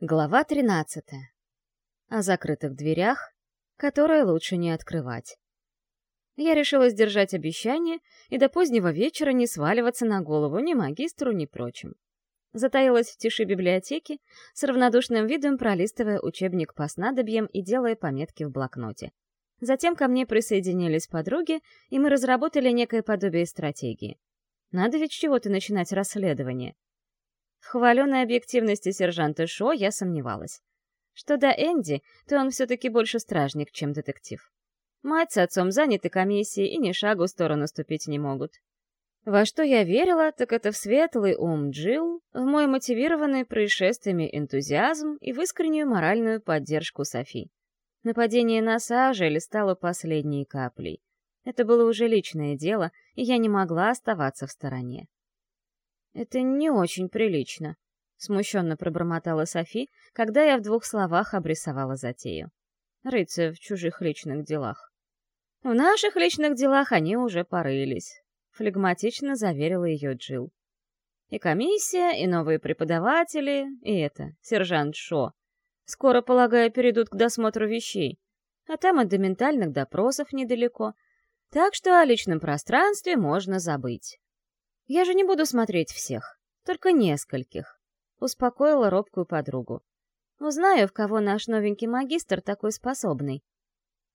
Глава 13. О закрытых дверях, которые лучше не открывать. Я решила сдержать обещание и до позднего вечера не сваливаться на голову ни магистру, ни прочим. Затаилась в тиши библиотеки, с равнодушным видом пролистывая учебник по снадобьям и делая пометки в блокноте. Затем ко мне присоединились подруги, и мы разработали некое подобие стратегии. Надо ведь чего-то начинать расследование. В хваленой объективности сержанта Шо я сомневалась. Что до Энди, то он все-таки больше стражник, чем детектив. Мать с отцом заняты комиссией и ни шагу в сторону ступить не могут. Во что я верила, так это в светлый ум Джилл, в мой мотивированный происшествиями энтузиазм и в искреннюю моральную поддержку Софи. Нападение на Сажель стало последней каплей. Это было уже личное дело, и я не могла оставаться в стороне. «Это не очень прилично», — смущенно пробормотала Софи, когда я в двух словах обрисовала затею. Рыться в чужих личных делах. «В наших личных делах они уже порылись», — флегматично заверила ее Джилл. «И комиссия, и новые преподаватели, и это, сержант Шо. Скоро, полагаю, перейдут к досмотру вещей. А там и до ментальных допросов недалеко. Так что о личном пространстве можно забыть. Я же не буду смотреть всех, только нескольких. Успокоила робкую подругу. Узнаю, в кого наш новенький магистр такой способный.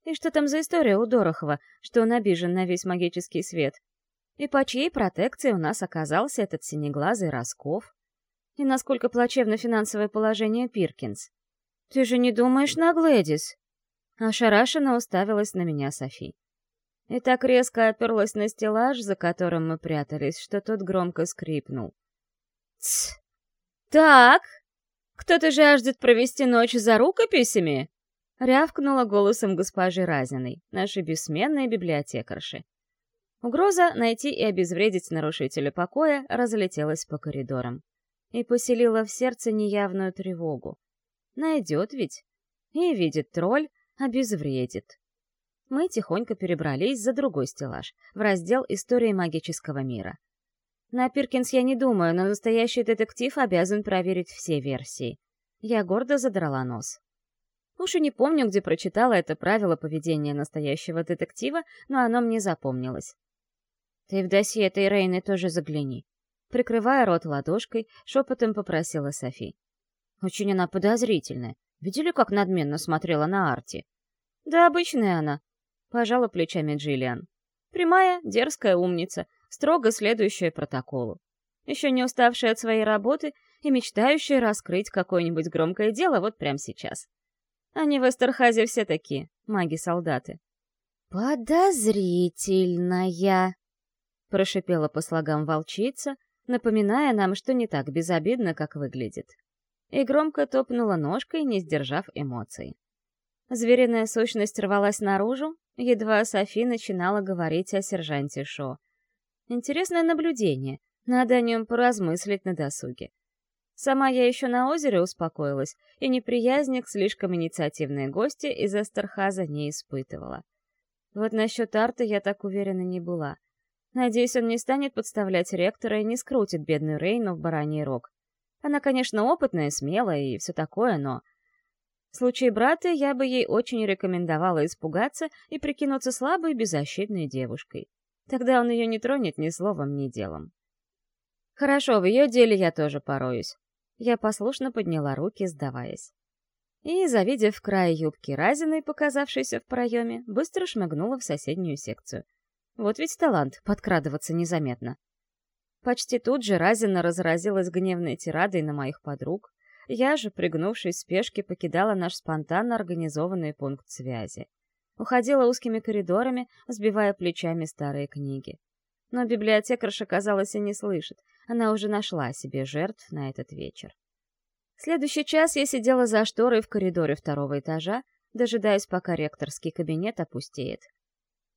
И что там за история у Дорохова, что он обижен на весь магический свет? И по чьей протекции у нас оказался этот синеглазый Росков? И насколько плачевно финансовое положение Пиркинс? Ты же не думаешь на Глэдис? Ошарашенно уставилась на меня Софи и так резко оперлась на стеллаж, за которым мы прятались, что тот громко скрипнул. «Тсс! Так! Кто-то жаждет провести ночь за рукописями?» — рявкнула голосом госпожи Разиной, нашей бессменной библиотекарши. Угроза найти и обезвредить нарушителя покоя разлетелась по коридорам и поселила в сердце неявную тревогу. Найдет ведь. И видит тролль, обезвредит мы тихонько перебрались за другой стеллаж, в раздел «История магического мира». На Пиркинс я не думаю, но настоящий детектив обязан проверить все версии. Я гордо задрала нос. Уж и не помню, где прочитала это правило поведения настоящего детектива, но оно мне запомнилось. «Ты в досье этой Рейны тоже загляни», Прикрывая рот ладошкой, шепотом попросила Софи. Очень она подозрительная. Видели, как надменно смотрела на Арти? Да обычная она, Пожала плечами Джиллиан. Прямая, дерзкая умница, строго следующая протоколу. Еще не уставшая от своей работы и мечтающая раскрыть какое-нибудь громкое дело вот прямо сейчас. Они в Эстерхазе все такие, маги-солдаты. «Подозрительная», — прошипела по слогам волчица, напоминая нам, что не так безобидно, как выглядит. И громко топнула ножкой, не сдержав эмоций. Звериная сущность рвалась наружу, едва Софи начинала говорить о сержанте Шо. Интересное наблюдение, надо о нем поразмыслить на досуге. Сама я еще на озере успокоилась, и неприязни к слишком инициативной гости из Эстерхаза не испытывала. Вот насчет Арта я так уверена не была. Надеюсь, он не станет подставлять ректора и не скрутит бедную Рейну в бараний рог. Она, конечно, опытная, смелая и все такое, но... В случае брата я бы ей очень рекомендовала испугаться и прикинуться слабой беззащитной девушкой. Тогда он ее не тронет ни словом, ни делом. Хорошо, в ее деле я тоже пороюсь. Я послушно подняла руки, сдаваясь. И, завидев край юбки Разиной, показавшейся в проеме, быстро шмыгнула в соседнюю секцию. Вот ведь талант — подкрадываться незаметно. Почти тут же Разина разразилась гневной тирадой на моих подруг, я же, пригнувшись в спешке, покидала наш спонтанно организованный пункт связи. Уходила узкими коридорами, сбивая плечами старые книги. Но библиотекарша, казалось, и не слышит. Она уже нашла себе жертв на этот вечер. Следующий час я сидела за шторой в коридоре второго этажа, дожидаясь, пока ректорский кабинет опустеет.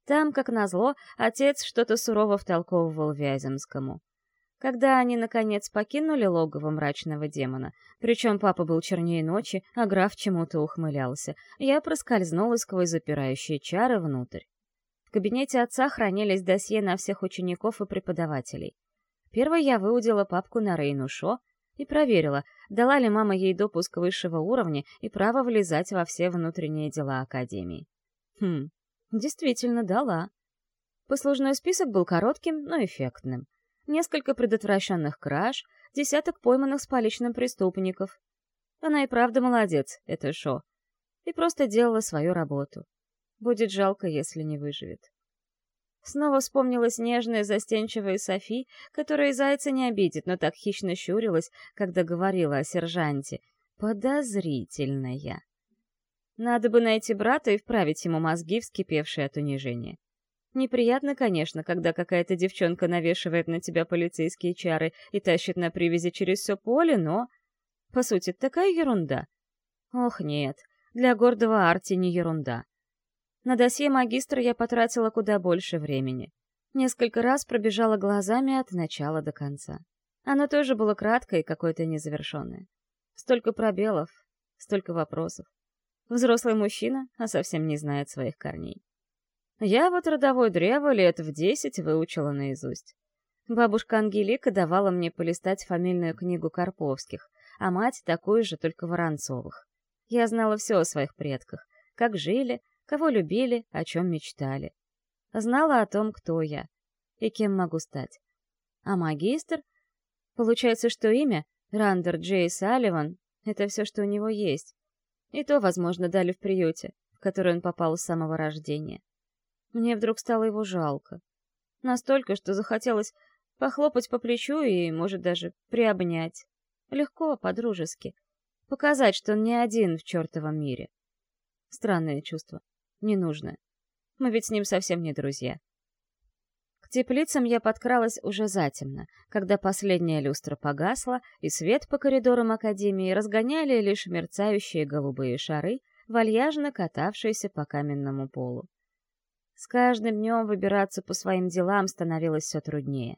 Там, как назло, отец что-то сурово втолковывал Вяземскому. Когда они, наконец, покинули логово мрачного демона, причем папа был чернее ночи, а граф чему-то ухмылялся, я проскользнула сквозь запирающие чары внутрь. В кабинете отца хранились досье на всех учеников и преподавателей. Первой я выудила папку на Рейну Шо, и проверила, дала ли мама ей допуск высшего уровня и право влезать во все внутренние дела Академии. Хм, действительно дала. Послужной список был коротким, но эффектным. Несколько предотвращенных краж, десяток пойманных с поличным преступников. Она и правда молодец, это Шо. И просто делала свою работу. Будет жалко, если не выживет. Снова вспомнилась нежная, застенчивая Софи, которая зайца не обидит, но так хищно щурилась, когда говорила о сержанте. Подозрительная. Надо бы найти брата и вправить ему мозги, вскипевшие от унижения. Неприятно, конечно, когда какая-то девчонка навешивает на тебя полицейские чары и тащит на привязи через все поле, но... По сути, такая ерунда. Ох, нет, для гордого Арти не ерунда. На досье магистра я потратила куда больше времени. Несколько раз пробежала глазами от начала до конца. Оно тоже было краткое и какое-то незавершенное. Столько пробелов, столько вопросов. Взрослый мужчина, а совсем не знает своих корней. Я вот родовое древо лет в десять выучила наизусть. Бабушка Ангелика давала мне полистать фамильную книгу Карповских, а мать такую же, только Воронцовых. Я знала все о своих предках, как жили, кого любили, о чем мечтали. Знала о том, кто я и кем могу стать. А магистр? Получается, что имя — Рандер Джей Салливан — это все, что у него есть. И то, возможно, дали в приюте, в который он попал с самого рождения. Мне вдруг стало его жалко. Настолько, что захотелось похлопать по плечу и, может, даже приобнять. Легко, по-дружески. Показать, что он не один в чертовом мире. Странное чувство не нужно. Мы ведь с ним совсем не друзья. К теплицам я подкралась уже затемно, когда последняя люстра погасла, и свет по коридорам Академии разгоняли лишь мерцающие голубые шары, вальяжно катавшиеся по каменному полу. С каждым днем выбираться по своим делам становилось все труднее.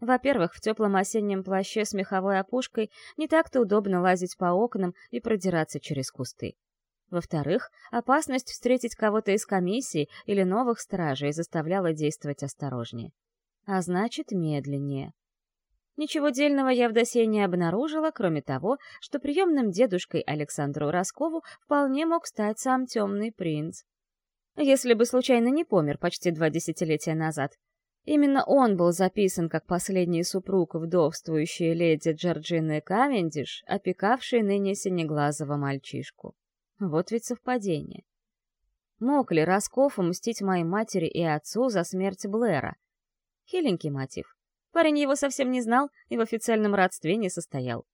Во-первых, в теплом осеннем плаще с меховой опушкой не так-то удобно лазить по окнам и продираться через кусты. Во-вторых, опасность встретить кого-то из комиссии или новых стражей заставляла действовать осторожнее. А значит, медленнее. Ничего дельного я в досье не обнаружила, кроме того, что приемным дедушкой Александру Роскову вполне мог стать сам темный принц. Если бы случайно не помер почти два десятилетия назад. Именно он был записан как последний супруг вдовствующей леди Джорджины Кавендиш, опекавшей ныне синеглазого мальчишку. Вот ведь совпадение. Мог ли Росков умстить моей матери и отцу за смерть Блэра? Хиленький мотив. Парень его совсем не знал и в официальном родстве не состоял.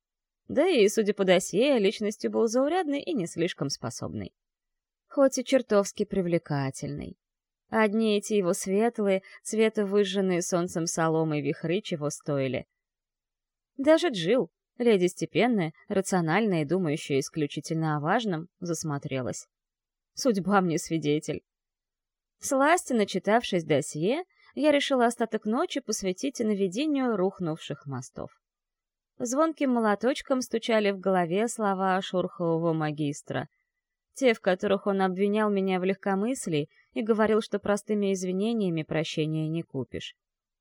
Да и, судя по досье, личностью был заурядный и не слишком способный. Хоть и чертовски привлекательный. Одни эти его светлые, цвета выжженные солнцем соломы вихры чего стоили. Даже Джил, Леди степенная, рациональная и думающая исключительно о важном, засмотрелась. Судьба мне свидетель. Сласти, начитавшись досье, я решила остаток ночи посвятить наведению рухнувших мостов. Звонким молоточком стучали в голове слова шурхового магистра, те, в которых он обвинял меня в легкомыслии и говорил, что простыми извинениями прощения не купишь,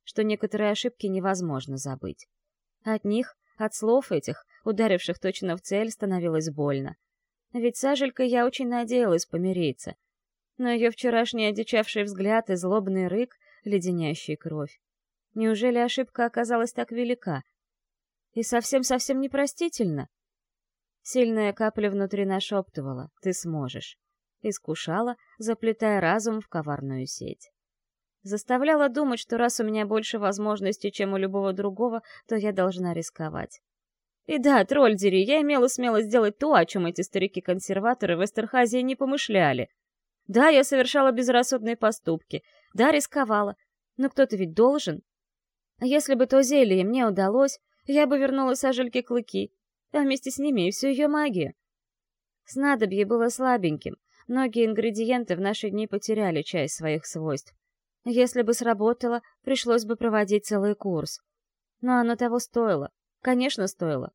что некоторые ошибки невозможно забыть. От них от слов этих, ударивших точно в цель, становилось больно. Ведь с Ажелькой я очень надеялась помириться. Но ее вчерашний одичавший взгляд и злобный рык, леденящий кровь. Неужели ошибка оказалась так велика? И совсем-совсем непростительно? Сильная капля внутри нашептывала «Ты сможешь». Искушала, заплетая разум в коварную сеть. Заставляла думать, что раз у меня больше возможностей, чем у любого другого, то я должна рисковать. И да, тролльдери, я имела смелость сделать то, о чем эти старики-консерваторы в Эстерхазии не помышляли. Да, я совершала безрассудные поступки. Да, рисковала. Но кто-то ведь должен. А если бы то зелье мне удалось, я бы вернула сажельке клыки, а вместе с ними и всю ее магию. Снадобье было слабеньким. Многие ингредиенты в наши дни потеряли часть своих свойств. Если бы сработало, пришлось бы проводить целый курс. Но оно того стоило. Конечно, стоило.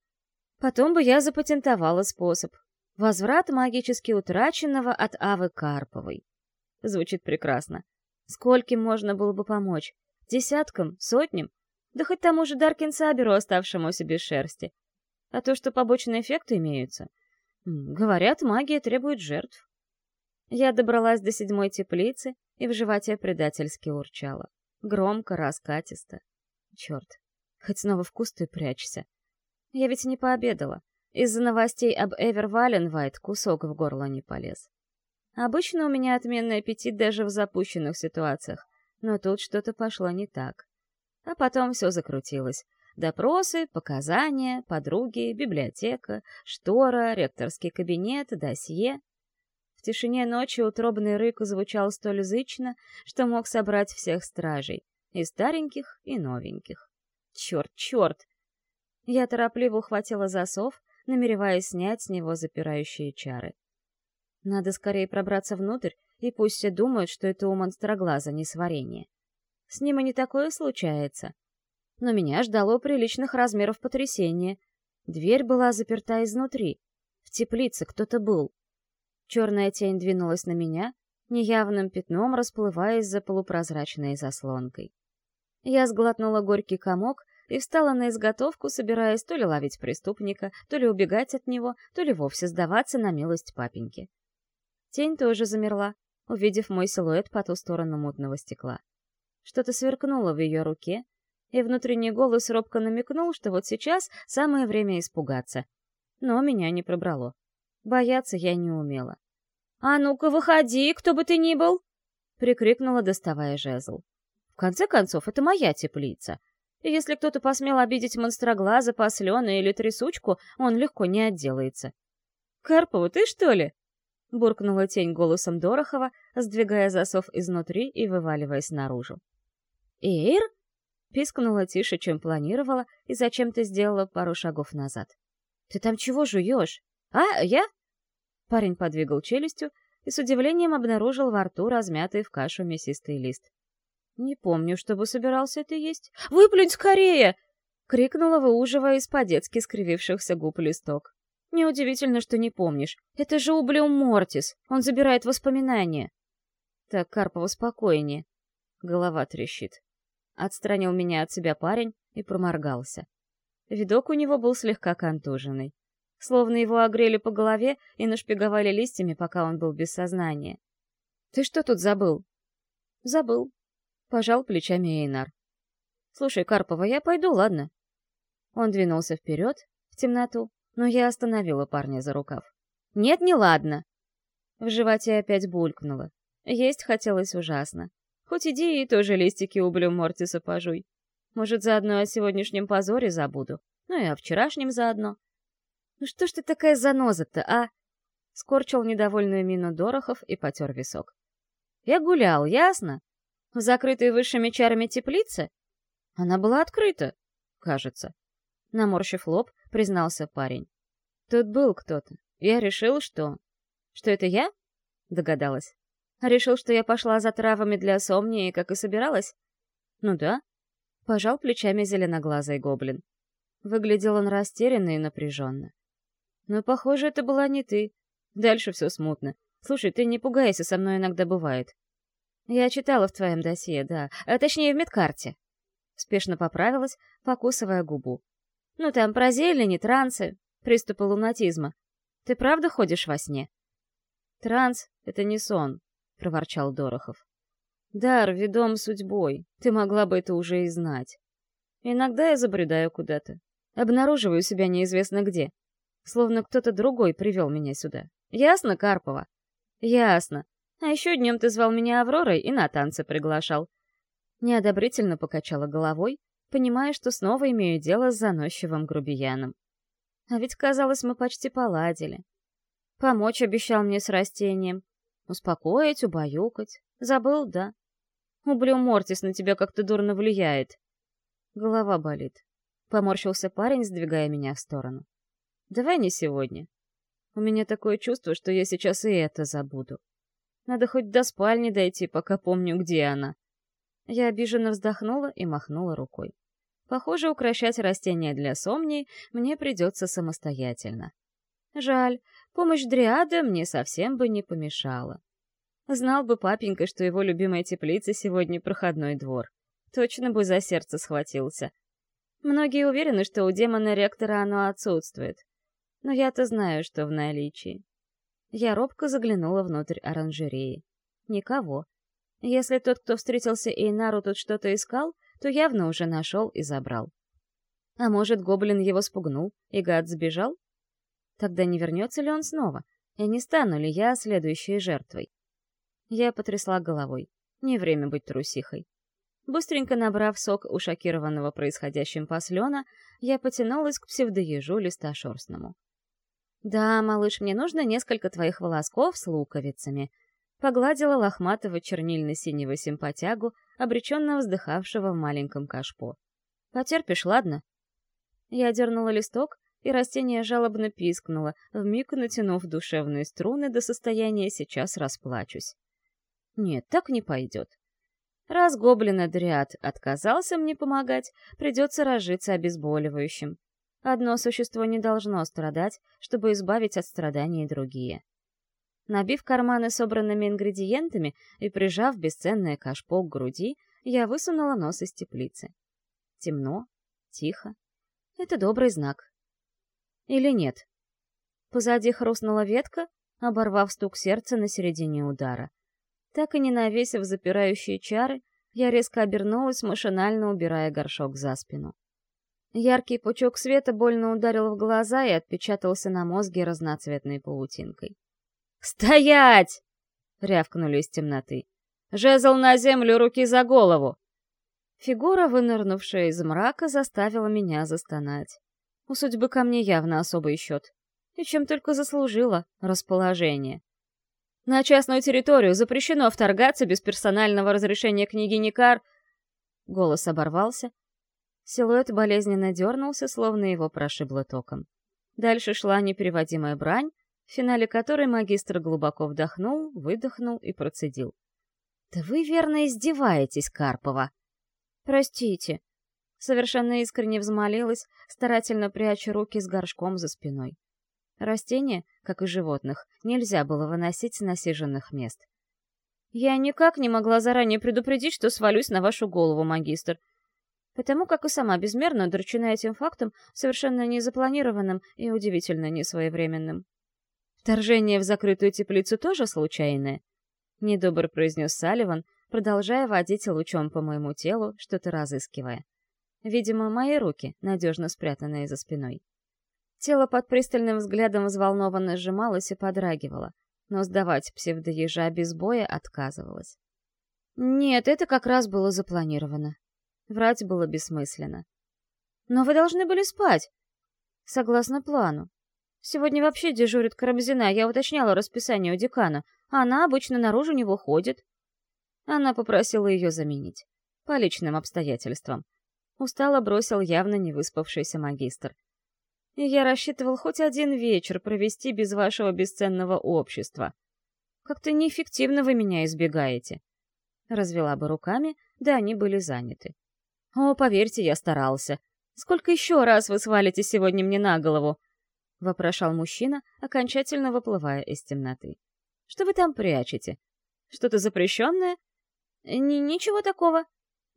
Потом бы я запатентовала способ. Возврат магически утраченного от Авы Карповой. Звучит прекрасно. Скольким можно было бы помочь? Десяткам? Сотням? Да хоть тому же Даркин Саберу, оставшемуся без шерсти. А то, что побочные эффекты имеются, говорят, магия требует жертв. Я добралась до седьмой теплицы и в животе предательски урчала. Громко, раскатисто. Черт, хоть снова в кусты прячься. Я ведь не пообедала. Из-за новостей об Эвер Валенвайт кусок в горло не полез. Обычно у меня отменный аппетит даже в запущенных ситуациях, но тут что-то пошло не так. А потом все закрутилось. Допросы, показания, подруги, библиотека, штора, ректорский кабинет, досье. В тишине ночи утробный рык звучал столь зычно, что мог собрать всех стражей, и стареньких, и новеньких. Черт, черт! Я торопливо ухватила засов, намереваясь снять с него запирающие чары. Надо скорее пробраться внутрь, и пусть все думают, что это у монстроглаза несварение. С ним и не такое случается. Но меня ждало приличных размеров потрясения. Дверь была заперта изнутри. В теплице кто-то был. Черная тень двинулась на меня, неявным пятном расплываясь за полупрозрачной заслонкой. Я сглотнула горький комок и встала на изготовку, собираясь то ли ловить преступника, то ли убегать от него, то ли вовсе сдаваться на милость папеньки. Тень тоже замерла, увидев мой силуэт по ту сторону мутного стекла. Что-то сверкнуло в ее руке, и внутренний голос робко намекнул, что вот сейчас самое время испугаться. Но меня не пробрало. Бояться я не умела. «А ну-ка, выходи, кто бы ты ни был!» — прикрикнула, доставая жезл. «В конце концов, это моя теплица. И если кто-то посмел обидеть монстроглаза, послена или трясучку, он легко не отделается». «Карпова, ты что ли?» — буркнула тень голосом Дорохова, сдвигая засов изнутри и вываливаясь наружу. «Эйр?» — пискнула тише, чем планировала, и зачем-то сделала пару шагов назад. «Ты там чего жуешь? А, я?» Парень подвигал челюстью и с удивлением обнаружил во рту размятый в кашу мясистый лист. «Не помню, чтобы собирался это есть. Выплюнь скорее!» — крикнула, выуживая из по-детски скривившихся губ листок. Неудивительно, что не помнишь. Это же Ублиум Мортис. Он забирает воспоминания. Так, Карпова, спокойнее. Голова трещит. Отстранил меня от себя парень и проморгался. Видок у него был слегка контуженный. Словно его огрели по голове и нашпиговали листьями, пока он был без сознания. «Ты что тут забыл?» «Забыл», — пожал плечами Эйнар. «Слушай, Карпова, я пойду, ладно?» Он двинулся вперед, в темноту, но я остановила парня за рукав. «Нет, не ладно!» В животе опять булькнуло. Есть хотелось ужасно. Хоть иди и тоже листики ублю Мортиса пожуй. Может, заодно о сегодняшнем позоре забуду. Ну и о вчерашнем заодно. Ну что ж ты такая заноза-то, а? Скорчил недовольную мину Дорохов и потер висок. Я гулял, ясно? В закрытой высшими чарами теплице? Она была открыта, кажется. Наморщив лоб, признался парень. Тут был кто-то. Я решил, что... Что это я? Догадалась. Решил, что я пошла за травами для сомнии, как и собиралась? Ну да. Пожал плечами зеленоглазый гоблин. Выглядел он растерянно и напряженно. Но, похоже, это была не ты. Дальше все смутно. Слушай, ты не пугайся, со мной иногда бывает. Я читала в твоем досье, да. А точнее, в медкарте. Спешно поправилась, покусывая губу. Ну там про зелени, трансы, приступы лунатизма. Ты правда ходишь во сне? Транс — это не сон, — проворчал Дорохов. Дар, ведом судьбой, ты могла бы это уже и знать. Иногда я забредаю куда-то. Обнаруживаю себя неизвестно где. Словно кто-то другой привел меня сюда. Ясно, Карпова? Ясно. А еще днем ты звал меня Авророй и на танцы приглашал. Неодобрительно покачала головой, понимая, что снова имею дело с заносчивым грубияном. А ведь, казалось, мы почти поладили. Помочь обещал мне с растением. Успокоить, убаюкать. Забыл, да? Ублю Мортис на тебя как-то дурно влияет. Голова болит. Поморщился парень, сдвигая меня в сторону. Давай не сегодня. У меня такое чувство, что я сейчас и это забуду. Надо хоть до спальни дойти, пока помню, где она. Я обиженно вздохнула и махнула рукой. Похоже, укращать растения для сомней мне придется самостоятельно. Жаль, помощь Дриада мне совсем бы не помешала. Знал бы папенька, что его любимая теплица сегодня проходной двор. Точно бы за сердце схватился. Многие уверены, что у демона-ректора оно отсутствует. Но я-то знаю, что в наличии. Я робко заглянула внутрь оранжереи. Никого. Если тот, кто встретился Эйнару, тут что-то искал, то явно уже нашел и забрал. А может, гоблин его спугнул, и гад сбежал? Тогда не вернется ли он снова? И не стану ли я следующей жертвой? Я потрясла головой. Не время быть трусихой. Быстренько набрав сок у шокированного происходящим послена, я потянулась к псевдоежу листошерстному. «Да, малыш, мне нужно несколько твоих волосков с луковицами», погладила лохматого чернильно-синего симпатягу, обреченно вздыхавшего в маленьком кашпо. «Потерпишь, ладно?» Я дернула листок, и растение жалобно пискнуло, вмиг натянув душевные струны до состояния «сейчас расплачусь». Нет, так не пойдет. Раз гоблин-адриат отказался мне помогать, придется разжиться обезболивающим. Одно существо не должно страдать, чтобы избавить от страданий другие. Набив карманы собранными ингредиентами и прижав бесценное кашпо к груди, я высунула нос из теплицы. Темно, тихо. Это добрый знак. Или нет? Позади хрустнула ветка, оборвав стук сердца на середине удара. Так и не навесив запирающие чары, я резко обернулась, машинально убирая горшок за спину. Яркий пучок света больно ударил в глаза и отпечатался на мозге разноцветной паутинкой. «Стоять!» — рявкнули из темноты. «Жезл на землю, руки за голову!» Фигура, вынырнувшая из мрака, заставила меня застонать. У судьбы ко мне явно особый счет. И чем только заслужила расположение. На частную территорию запрещено вторгаться без персонального разрешения княгини Кар... Голос оборвался. Силуэт болезненно дернулся, словно его прошибло током. Дальше шла непереводимая брань, в финале которой магистр глубоко вдохнул, выдохнул и процедил. «Да вы верно издеваетесь, Карпова!» «Простите», — совершенно искренне взмолилась, старательно пряча руки с горшком за спиной. Растения, как и животных, нельзя было выносить с насиженных мест. «Я никак не могла заранее предупредить, что свалюсь на вашу голову, магистр», потому как и сама безмерно удручена этим фактом, совершенно незапланированным и удивительно несвоевременным. «Вторжение в закрытую теплицу тоже случайное?» — недобро произнес Салливан, продолжая водить лучом по моему телу, что-то разыскивая. Видимо, мои руки, надежно спрятанные за спиной. Тело под пристальным взглядом взволнованно сжималось и подрагивало, но сдавать псевдоежа без боя отказывалось. Нет, это как раз было запланировано. Врать было бессмысленно. Но вы должны были спать. Согласно плану. Сегодня вообще дежурит Карамзина, я уточняла расписание у декана. Она обычно наружу не выходит. Она попросила ее заменить. По личным обстоятельствам. Устало бросил явно не выспавшийся магистр. И я рассчитывал хоть один вечер провести без вашего бесценного общества. Как-то неэффективно вы меня избегаете. Развела бы руками, да они были заняты. О, поверьте, я старался. Сколько еще раз вы свалите сегодня мне на голову? — вопрошал мужчина, окончательно выплывая из темноты. «Что вы там прячете? Что-то запрещенное?» Н «Ничего такого».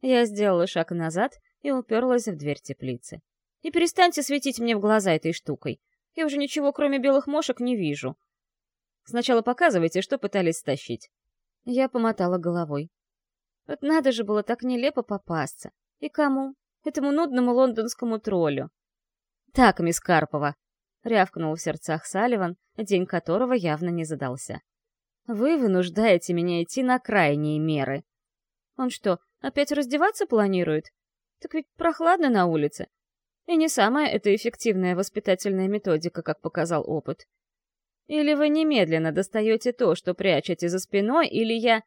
Я сделала шаг назад и уперлась в дверь теплицы. «И перестаньте светить мне в глаза этой штукой. Я уже ничего, кроме белых мошек, не вижу. Сначала показывайте, что пытались стащить». Я помотала головой. Вот надо же было так нелепо попасться. И кому? Этому нудному лондонскому троллю. «Так, мисс Карпова», — рявкнул в сердцах Салливан, день которого явно не задался. «Вы вынуждаете меня идти на крайние меры». «Он что, опять раздеваться планирует? Так ведь прохладно на улице. И не самая это эффективная воспитательная методика, как показал опыт. Или вы немедленно достаете то, что прячете за спиной, или я...»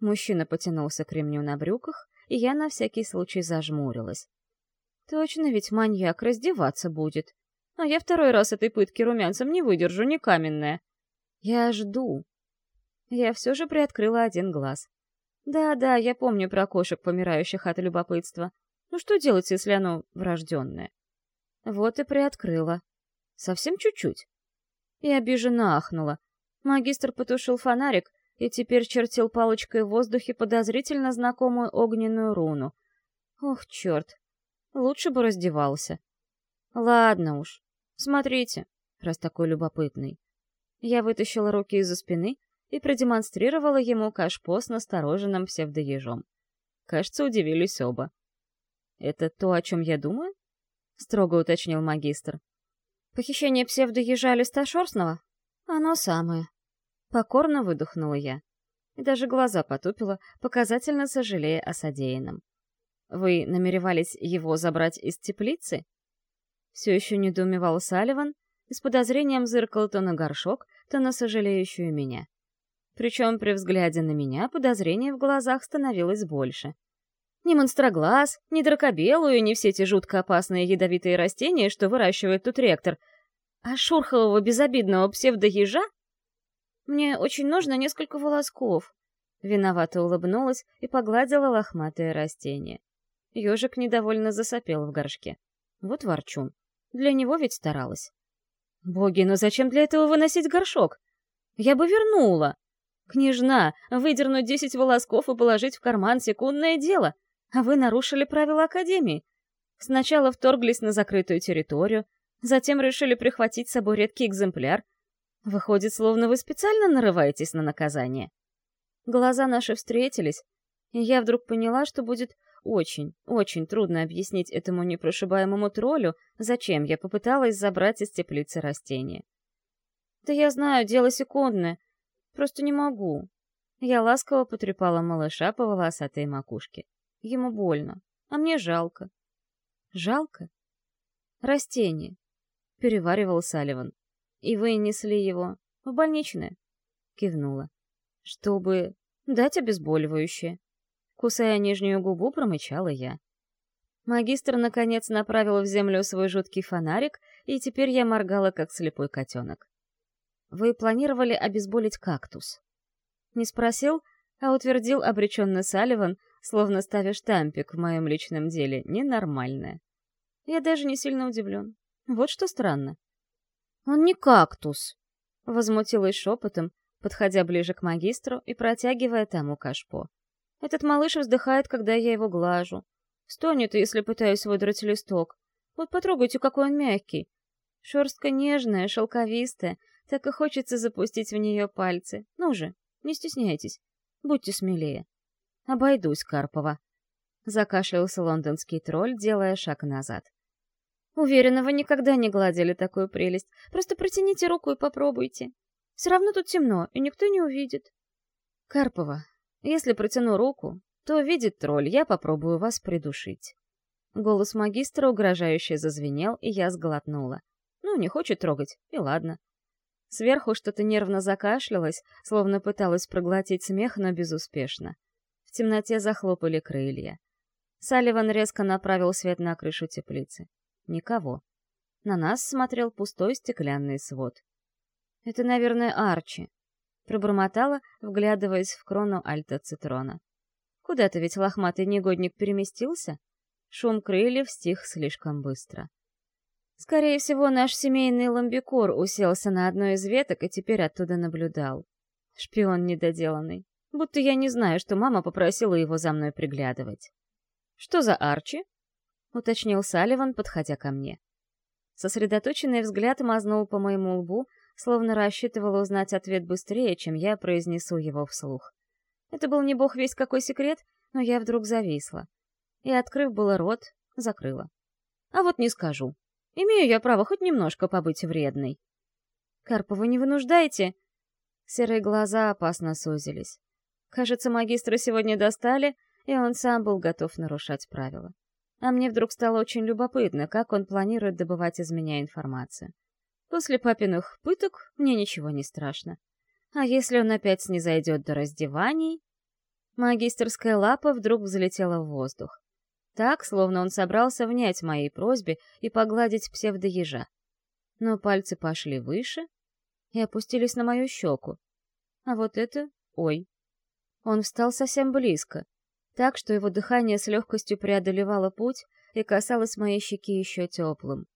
Мужчина потянулся к ремню на брюках, и я на всякий случай зажмурилась. «Точно ведь маньяк раздеваться будет. А я второй раз этой пытки румянцем не выдержу, не каменная. Я жду. Я все же приоткрыла один глаз. Да-да, я помню про кошек, помирающих от любопытства. Ну что делать, если оно врожденное? Вот и приоткрыла. Совсем чуть-чуть. И обиженно ахнула. Магистр потушил фонарик и теперь чертил палочкой в воздухе подозрительно знакомую огненную руну. Ох, черт. Лучше бы раздевался. Ладно уж, смотрите, раз такой любопытный. Я вытащила руки из-за спины и продемонстрировала ему кашпо с настороженным псевдоежом. Кажется, удивились оба. «Это то, о чем я думаю?» — строго уточнил магистр. «Похищение псевдоежа листошерстного? Оно самое». Покорно выдохнула я. И даже глаза потупила, показательно сожалея о содеянном. «Вы намеревались его забрать из теплицы?» Все еще недоумевал Салливан и с подозрением зыркал то на горшок, то на сожалеющую меня. Причем при взгляде на меня подозрений в глазах становилось больше. Ни монстроглаз, ни дракобелую, ни все эти жутко опасные ядовитые растения, что выращивает тут ректор, а шурхового безобидного псевдоежа? Мне очень нужно несколько волосков. Виновато улыбнулась и погладила лохматое растение. Ежик недовольно засопел в горшке. Вот ворчун. Для него ведь старалась. Боги, но зачем для этого выносить горшок? Я бы вернула. «Княжна, выдернуть десять волосков и положить в карман — секундное дело, а вы нарушили правила Академии. Сначала вторглись на закрытую территорию, затем решили прихватить с собой редкий экземпляр. Выходит, словно вы специально нарываетесь на наказание». Глаза наши встретились, и я вдруг поняла, что будет очень, очень трудно объяснить этому непрошибаемому троллю, зачем я попыталась забрать из теплицы растения. «Да я знаю, дело секундное. Просто не могу. Я ласково потрепала малыша по волосатой макушке. Ему больно, а мне жалко. Жалко? Растение. Переваривал Салливан. И вы несли его в больничное? Кивнула. Чтобы дать обезболивающее. Кусая нижнюю губу, промычала я. Магистр, наконец, направил в землю свой жуткий фонарик, и теперь я моргала, как слепой котенок. Вы планировали обезболить кактус. Не спросил, а утвердил обреченно Салливан, словно ставя штампик в моем личном деле, ненормальное. Я даже не сильно удивлен. Вот что странно. «Он не кактус!» — возмутилась шепотом, подходя ближе к магистру и протягивая тому кашпо. «Этот малыш вздыхает, когда я его глажу. Стонет, если пытаюсь выдрать листок. Вот потрогайте, какой он мягкий. Шерстка нежная, шелковистая, так и хочется запустить в нее пальцы. Ну же, не стесняйтесь. Будьте смелее. Обойдусь, Карпова. Закашлялся лондонский тролль, делая шаг назад. Уверена, вы никогда не гладили такую прелесть. Просто протяните руку и попробуйте. Все равно тут темно, и никто не увидит. Карпова, если протяну руку, то увидит тролль, я попробую вас придушить. Голос магистра угрожающе зазвенел, и я сглотнула. Ну, не хочет трогать, и ладно. Сверху что-то нервно закашлялось, словно пыталась проглотить смех, но безуспешно. В темноте захлопали крылья. Салливан резко направил свет на крышу теплицы. Никого. На нас смотрел пустой стеклянный свод. «Это, наверное, Арчи», — пробормотала, вглядываясь в крону альта-цитрона. «Куда-то ведь лохматый негодник переместился?» Шум крыльев стих слишком быстро. Скорее всего, наш семейный ламбикор уселся на одной из веток и теперь оттуда наблюдал. Шпион недоделанный. Будто я не знаю, что мама попросила его за мной приглядывать. «Что за Арчи?» — уточнил Салливан, подходя ко мне. Сосредоточенный взгляд мазнул по моему лбу, словно рассчитывал узнать ответ быстрее, чем я произнесу его вслух. Это был не бог весь какой секрет, но я вдруг зависла. И, открыв было рот, закрыла. А вот не скажу. Имею я право хоть немножко побыть вредной. Карпова не вынуждайте. Серые глаза опасно сузились. Кажется, магистра сегодня достали, и он сам был готов нарушать правила. А мне вдруг стало очень любопытно, как он планирует добывать из меня информацию. После папиных пыток мне ничего не страшно. А если он опять снизойдет до раздеваний? Магистрская лапа вдруг взлетела в воздух так, словно он собрался внять моей просьбе и погладить псевдоежа. Но пальцы пошли выше и опустились на мою щеку. А вот это... Ой. Он встал совсем близко, так, что его дыхание с легкостью преодолевало путь и касалось моей щеки еще теплым.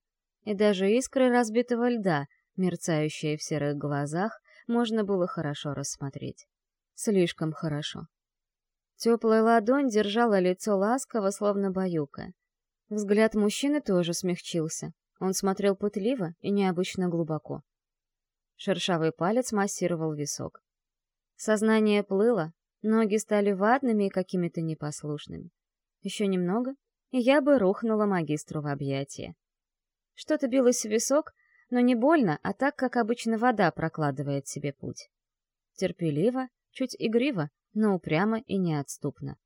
И даже искры разбитого льда, мерцающие в серых глазах, можно было хорошо рассмотреть. Слишком хорошо. Теплая ладонь держала лицо ласково, словно баюка. Взгляд мужчины тоже смягчился. Он смотрел пытливо и необычно глубоко. Шершавый палец массировал висок. Сознание плыло, ноги стали ватными и какими-то непослушными. Еще немного, и я бы рухнула магистру в объятия. Что-то билось в висок, но не больно, а так, как обычно вода прокладывает себе путь. Терпеливо, чуть игриво, но упрямо и неотступно.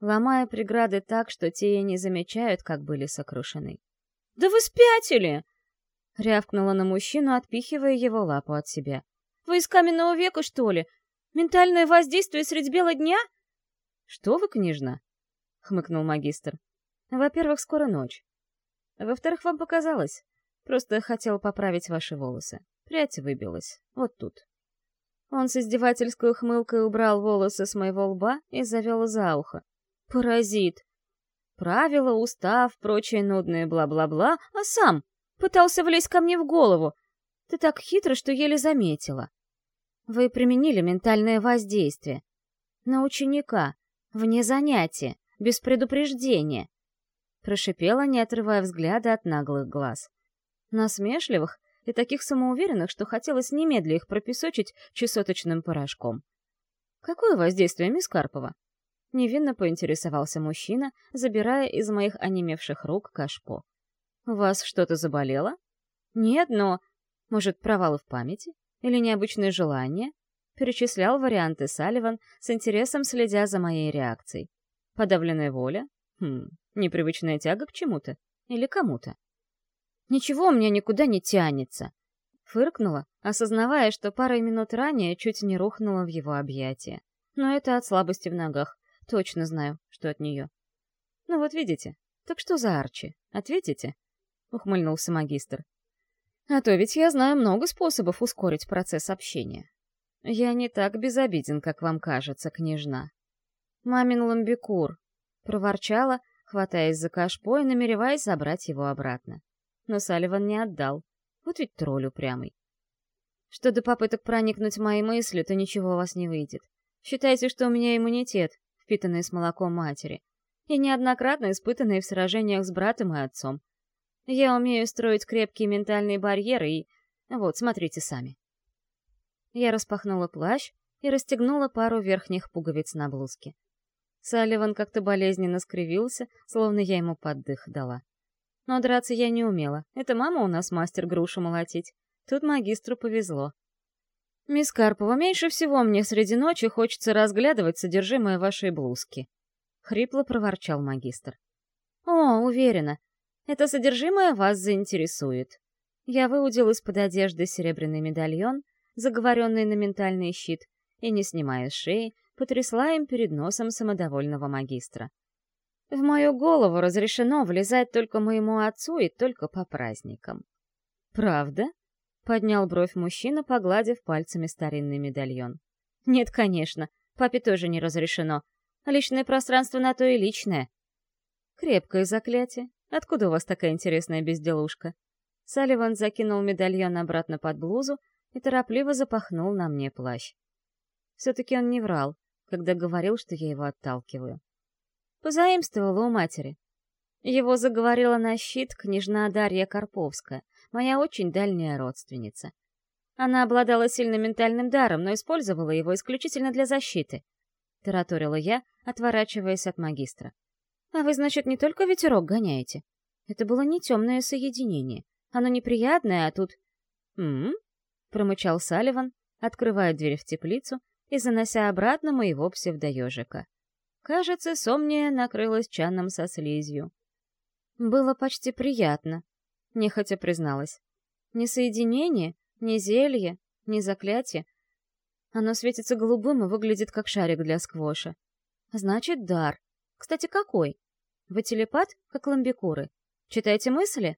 Ломая преграды так, что те и не замечают, как были сокрушены. «Да вы спятили!» — рявкнула на мужчину, отпихивая его лапу от себя. «Вы из каменного века, что ли? Ментальное воздействие средь бела дня?» «Что вы, княжна?» — хмыкнул магистр. «Во-первых, скоро ночь. Во-вторых, вам показалось. Просто хотел поправить ваши волосы. Прядь выбилась. Вот тут». Он с издевательской ухмылкой убрал волосы с моего лба и завел за ухо. «Паразит!» Правила, устав, прочие нудные бла-бла-бла, а сам пытался влезть ко мне в голову. Ты так хитро, что еле заметила. Вы применили ментальное воздействие. На ученика, вне занятия, без предупреждения. Прошипела, не отрывая взгляда от наглых глаз. Насмешливых и таких самоуверенных, что хотелось немедля их пропесочить чесоточным порошком. Какое воздействие, мисс Карпова? Невинно поинтересовался мужчина, забирая из моих онемевших рук кашпо. «У вас что-то заболело?» «Нет, но... Может, провалы в памяти? Или необычное желание?» Перечислял варианты Салливан, с интересом следя за моей реакцией. «Подавленная воля? Хм, непривычная тяга к чему-то? Или кому-то?» «Ничего у меня никуда не тянется!» Фыркнула, осознавая, что парой минут ранее чуть не рухнула в его объятия. Но это от слабости в ногах. Точно знаю, что от нее. Ну вот видите. Так что за Арчи? Ответите? Ухмыльнулся магистр. А то ведь я знаю много способов ускорить процесс общения. Я не так безобиден, как вам кажется, княжна. Мамин ламбикур, проворчала, хватаясь за кашпо и намереваясь забрать его обратно. Но Салливан не отдал. Вот ведь тролль упрямый. Что до попыток проникнуть в мои мысли, то ничего у вас не выйдет. Считайте, что у меня иммунитет, впитанные с молоком матери, и неоднократно испытанные в сражениях с братом и отцом. Я умею строить крепкие ментальные барьеры и... Вот, смотрите сами. Я распахнула плащ и расстегнула пару верхних пуговиц на блузке. Салливан как-то болезненно скривился, словно я ему поддых дала. Но драться я не умела. Это мама у нас мастер грушу молотить. Тут магистру повезло. «Мисс Карпова, меньше всего мне среди ночи хочется разглядывать содержимое вашей блузки», — хрипло проворчал магистр. «О, уверена, это содержимое вас заинтересует». Я выудил из-под одежды серебряный медальон, заговоренный на ментальный щит, и, не снимая шеи, потрясла им перед носом самодовольного магистра. В мою голову разрешено влезать только моему отцу и только по праздникам. «Правда?» Поднял бровь мужчина, погладив пальцами старинный медальон. Нет, конечно, папе тоже не разрешено. Личное пространство на то и личное. Крепкое заклятие. Откуда у вас такая интересная безделушка? Салливан закинул медальон обратно под блузу и торопливо запахнул на мне плащ. Все-таки он не врал, когда говорил, что я его отталкиваю. Позаимствовала у матери. Его заговорила на щит княжна Дарья Карповская, моя очень дальняя родственница. Она обладала сильным ментальным даром, но использовала его исключительно для защиты. Тараторила я, отворачиваясь от магистра. А вы, значит, не только ветерок гоняете? Это было не темное соединение. Оно неприятное, а тут... «М-м-м», промычал Салливан, открывая дверь в теплицу и занося обратно моего псевдоежика. Кажется, сомния накрылась чаном со слизью. Было почти приятно, нехотя призналась. Ни соединение, ни зелье, ни заклятие. Оно светится голубым и выглядит как шарик для сквоша. Значит, дар. Кстати, какой? Вы телепат, как ламбикуры? Читаете мысли?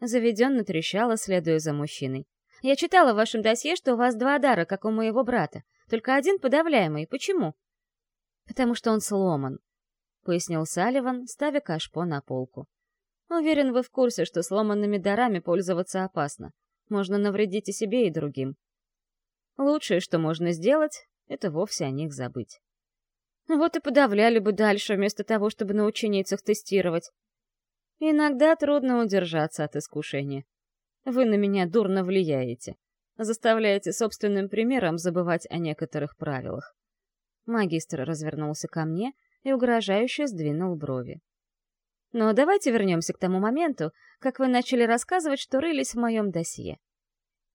Заведенно трещала, следуя за мужчиной. Я читала в вашем досье, что у вас два дара, как у моего брата. Только один подавляемый. Почему? Потому что он сломан, — пояснил Салливан, ставя кашпо на полку. Уверен, вы в курсе, что сломанными дарами пользоваться опасно. Можно навредить и себе, и другим. Лучшее, что можно сделать, это вовсе о них забыть. Вот и подавляли бы дальше, вместо того, чтобы на ученицах тестировать. Иногда трудно удержаться от искушения. Вы на меня дурно влияете. Заставляете собственным примером забывать о некоторых правилах. Магистр развернулся ко мне и угрожающе сдвинул брови. Но давайте вернемся к тому моменту, как вы начали рассказывать, что рылись в моем досье.